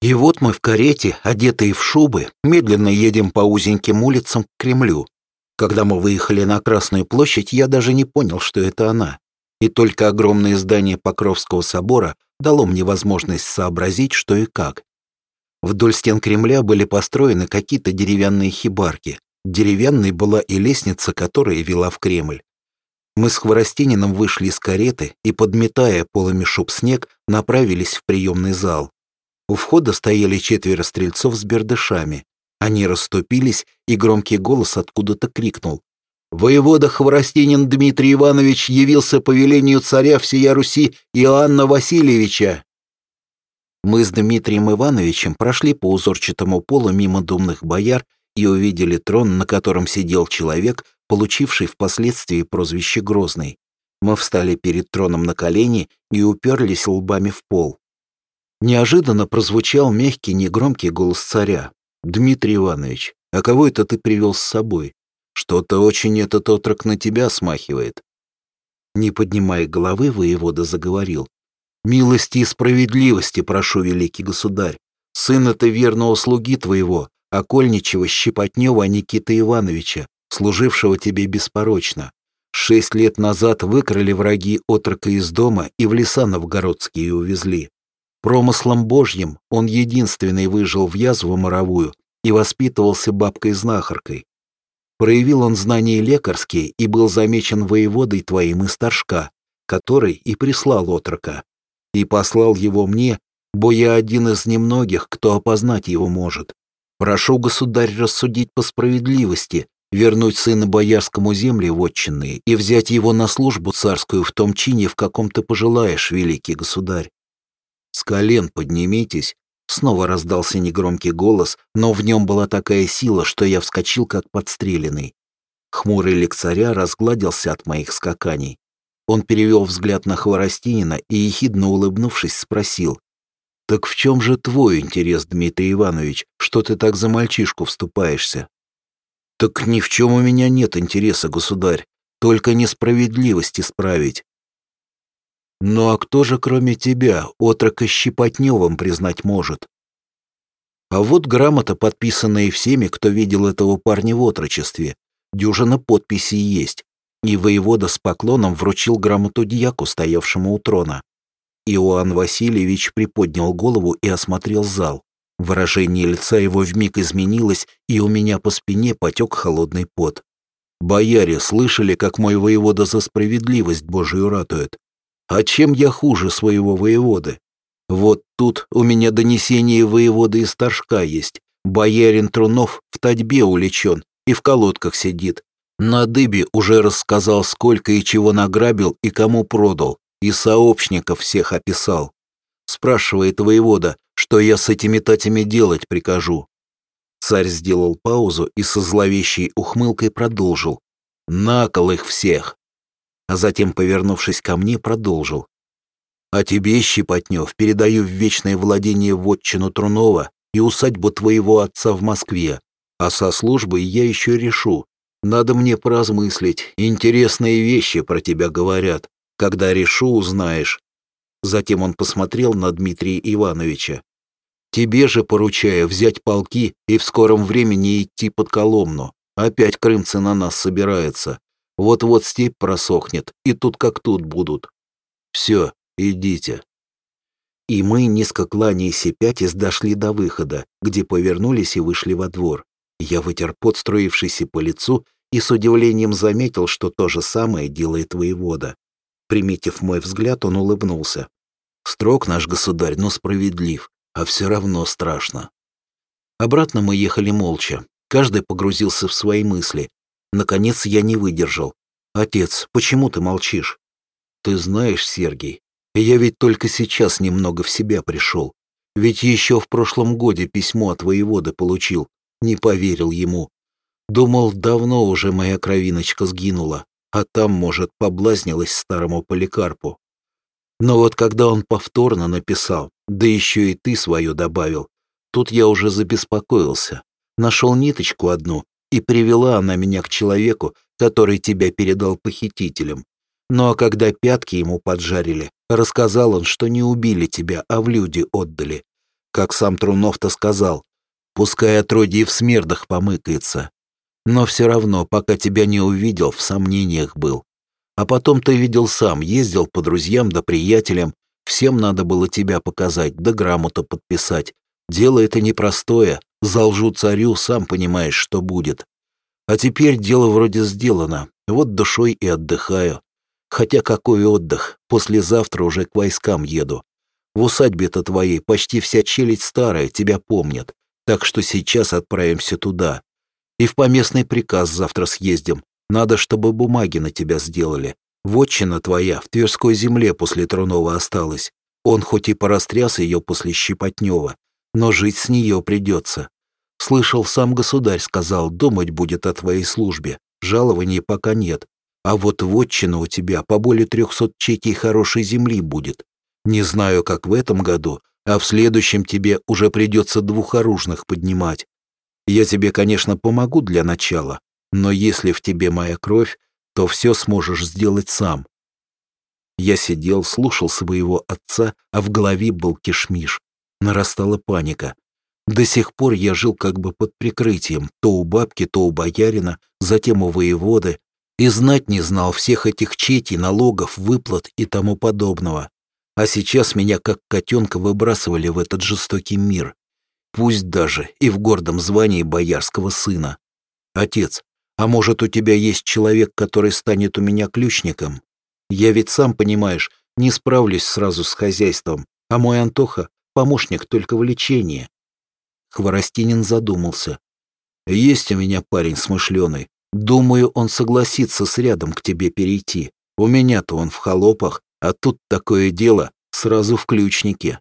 И вот мы в карете, одетые в шубы, медленно едем по узеньким улицам к Кремлю. Когда мы выехали на Красную площадь, я даже не понял, что это она. И только огромное здание Покровского собора дало мне возможность сообразить, что и как. Вдоль стен Кремля были построены какие-то деревянные хибарки. Деревянной была и лестница, которая вела в Кремль. Мы с Хворостининым вышли из кареты и, подметая полами шуб снег, направились в приемный зал. У входа стояли четверо стрельцов с бердышами. Они расступились, и громкий голос откуда-то крикнул. «Воевода Хворостинин Дмитрий Иванович явился по велению царя всея Руси Иоанна Васильевича!» Мы с Дмитрием Ивановичем прошли по узорчатому полу мимо думных бояр и увидели трон, на котором сидел человек, получивший впоследствии прозвище Грозный. Мы встали перед троном на колени и уперлись лбами в пол. Неожиданно прозвучал мягкий, негромкий голос царя. «Дмитрий Иванович, а кого это ты привел с собой? Что-то очень этот отрок на тебя смахивает». Не поднимая головы, воевода заговорил. «Милости и справедливости прошу, великий государь. Сын это верного слуги твоего, окольничего Щепотнева Никиты Ивановича, служившего тебе беспорочно. Шесть лет назад выкрали враги отрока из дома и в леса новгородские увезли. Промыслом Божьим он единственный выжил в язву моровую и воспитывался бабкой-знахаркой. Проявил он знания лекарские и был замечен воеводой твоим из Торжка, который и прислал отрока. И послал его мне, бо я один из немногих, кто опознать его может. Прошу, государь, рассудить по справедливости, вернуть сына боярскому земли вотчинные и взять его на службу царскую в том чине, в каком ты пожелаешь, великий государь. «С колен поднимитесь!» Снова раздался негромкий голос, но в нем была такая сила, что я вскочил как подстреленный. Хмурый лекцаря разгладился от моих скаканий. Он перевел взгляд на Хворостинина и, ехидно улыбнувшись, спросил. «Так в чем же твой интерес, Дмитрий Иванович, что ты так за мальчишку вступаешься?» «Так ни в чем у меня нет интереса, государь, только несправедливость исправить. Ну а кто же, кроме тебя, отрока Щепотневым признать может? А вот грамота, подписанная всеми, кто видел этого парня в отрочестве. Дюжина подписей есть. И воевода с поклоном вручил грамоту дьяку, стоявшему у трона. Иоанн Васильевич приподнял голову и осмотрел зал. Выражение лица его вмиг изменилось, и у меня по спине потек холодный пот. «Бояре слышали, как мой воевода за справедливость Божию ратует? А чем я хуже своего воеводы? Вот тут у меня донесение воеводы из Торжка есть. Боярин Трунов в татьбе уличен и в колодках сидит. На дыбе уже рассказал, сколько и чего награбил и кому продал, и сообщников всех описал. Спрашивает воевода, что я с этими татями делать прикажу. Царь сделал паузу и со зловещей ухмылкой продолжил. «Накол их всех! А затем, повернувшись ко мне, продолжил. «А тебе, Щепотнев, передаю в вечное владение вотчину Трунова и усадьбу твоего отца в Москве, а со службой я еще решу. Надо мне поразмыслить, интересные вещи про тебя говорят. Когда решу, узнаешь». Затем он посмотрел на Дмитрия Ивановича. «Тебе же поручаю взять полки и в скором времени идти под Коломну. Опять крымцы на нас собираются. Вот-вот степь просохнет, и тут как тут будут. Все, идите. И мы, низко кланяясь и пятясь, дошли до выхода, где повернулись и вышли во двор. Я вытер пот, строившийся по лицу, и с удивлением заметил, что то же самое делает воевода. Приметив мой взгляд, он улыбнулся. Строг наш государь, но справедлив, а все равно страшно. Обратно мы ехали молча. Каждый погрузился в свои мысли, Наконец я не выдержал. «Отец, почему ты молчишь?» «Ты знаешь, Сергей, я ведь только сейчас немного в себя пришел. Ведь еще в прошлом годе письмо от воеводы получил. Не поверил ему. Думал, давно уже моя кровиночка сгинула, а там, может, поблазнилась старому поликарпу. Но вот когда он повторно написал, да еще и ты свое добавил, тут я уже забеспокоился. Нашел ниточку одну и привела она меня к человеку, который тебя передал похитителям. Ну а когда пятки ему поджарили, рассказал он, что не убили тебя, а в люди отдали. как сам Трунов-то сказал. Пускай отродье в смердах помыкается. Но все равно, пока тебя не увидел, в сомнениях был. А потом ты видел сам, ездил по друзьям да приятелям, всем надо было тебя показать, да грамоту подписать. Дело это непростое, залжу царю, сам понимаешь, что будет. А теперь дело вроде сделано, вот душой и отдыхаю. Хотя какой отдых, послезавтра уже к войскам еду. В усадьбе-то твоей почти вся челядь старая, тебя помнят, так что сейчас отправимся туда. И в поместный приказ завтра съездим, надо, чтобы бумаги на тебя сделали. Вотчина твоя в Тверской земле после Трунова осталась. Он хоть и порастряс ее после Щепотнева, но жить с нее придется. Слышал, сам государь сказал, думать будет о твоей службе. Жалований пока нет. А вот вотчина у тебя по более трехсот четей хорошей земли будет. Не знаю, как в этом году, а в следующем тебе уже придется двухоружных поднимать. Я тебе, конечно, помогу для начала, но если в тебе моя кровь, то все сможешь сделать сам. Я сидел, слушал своего отца, а в голове был кишмиш. Нарастала паника. До сих пор я жил как бы под прикрытием, то у бабки, то у боярина, затем у воеводы, и знать не знал всех этих четей, налогов, выплат и тому подобного. А сейчас меня как котенка выбрасывали в этот жестокий мир. Пусть даже и в гордом звании боярского сына. Отец, а может, у тебя есть человек, который станет у меня ключником? Я ведь сам, понимаешь, не справлюсь сразу с хозяйством, а мой Антоха — помощник только в лечении». Хворостинин задумался. «Есть у меня парень смышленый. Думаю, он согласится с рядом к тебе перейти. У меня-то он в холопах, а тут такое дело, сразу в ключнике».